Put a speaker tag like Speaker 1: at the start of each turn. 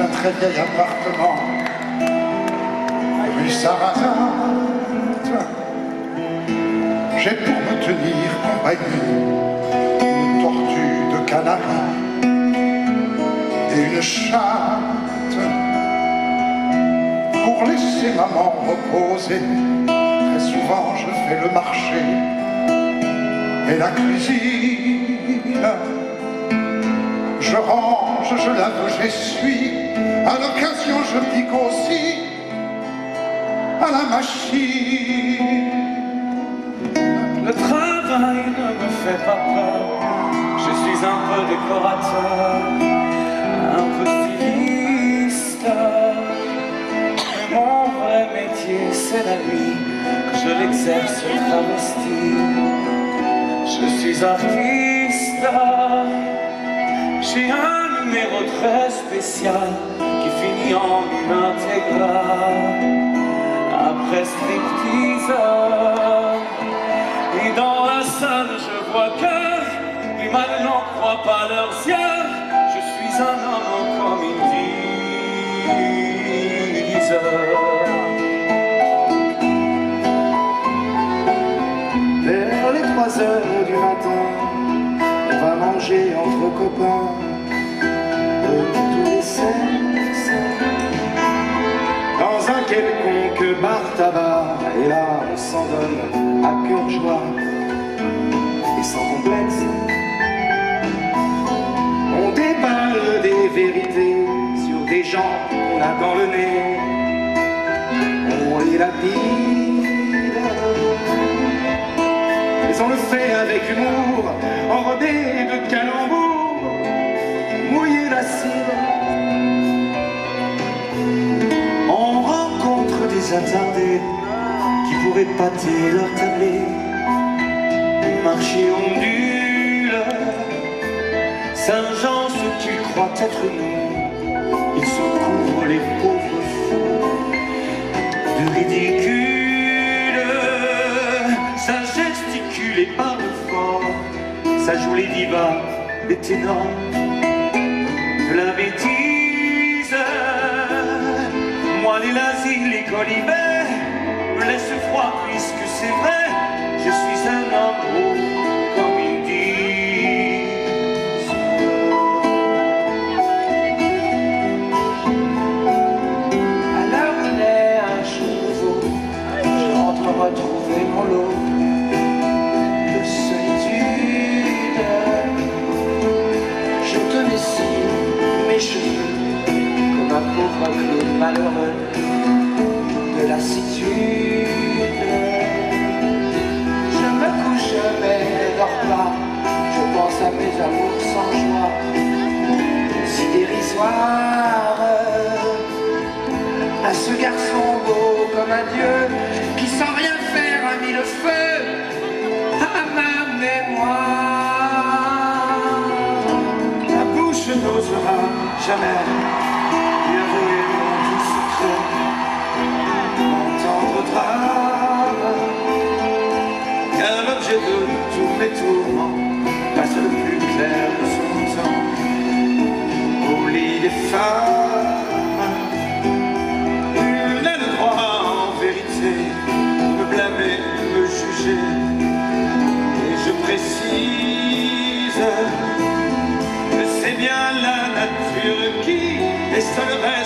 Speaker 1: un très vieil appartement, rue Sarrazin. J'ai pour me tenir compagnie une tortue de Canaries et une chatte. Pour laisser maman reposer, très souvent je fais le marché et la cuisine. Je range, je lave, j'essuie, à l'occasion je pique aussi à la machine.
Speaker 2: Le travail ne me fait pas peur, je suis un peu décorateur, un peu styliste. Mon vrai métier c'est la nuit, que je l'exerce travesti. Je suis artiste, j'ai un numéro très spécial qui finit en une intégrale. Après striptease Et dans la salle je vois que Les malins n'en croient pas leurs yeux Je suis un homme comme ils disent
Speaker 3: Vers les trois heures du matin On va manger entre tous les Dans un quelconque bar tabac Et là on s'en donne à cœur joie. Et sans complexe On déballe des vérités Sur des gens qu'on a dans le nez. On les lapide mais on le fait avec humour, enrobé pourraient pâter leur tablé. Le marché ondule, Saint-Jean, ce qu'ils croient être nous, ils se couvrent les pauvres fous de ridicule. Ça gesticule et parle fort, ça joue les divas, les ténors, de la bêtise. Moi les lazis, les colibets, me laissent froid puisque c'est vrai, je suis un homme haut comme ils disent.
Speaker 2: On est un jour Je rentre retrouver mon lot De solitude
Speaker 3: Je te dessine mes cheveux
Speaker 2: Comme un pauvre malheureux Je me couche mais ne dors pas Je pense à mes amours sans joie.
Speaker 3: Si dérisoire. À ce garçon beau comme un dieu qui sans rien faire a mis le feu à ma mémoire.
Speaker 2: La bouche n'osera jamais des femmes. Nul n'a le droit en vérité De me blâmer, de me juger. Et je précise que c'est bien la nature qui est seul reste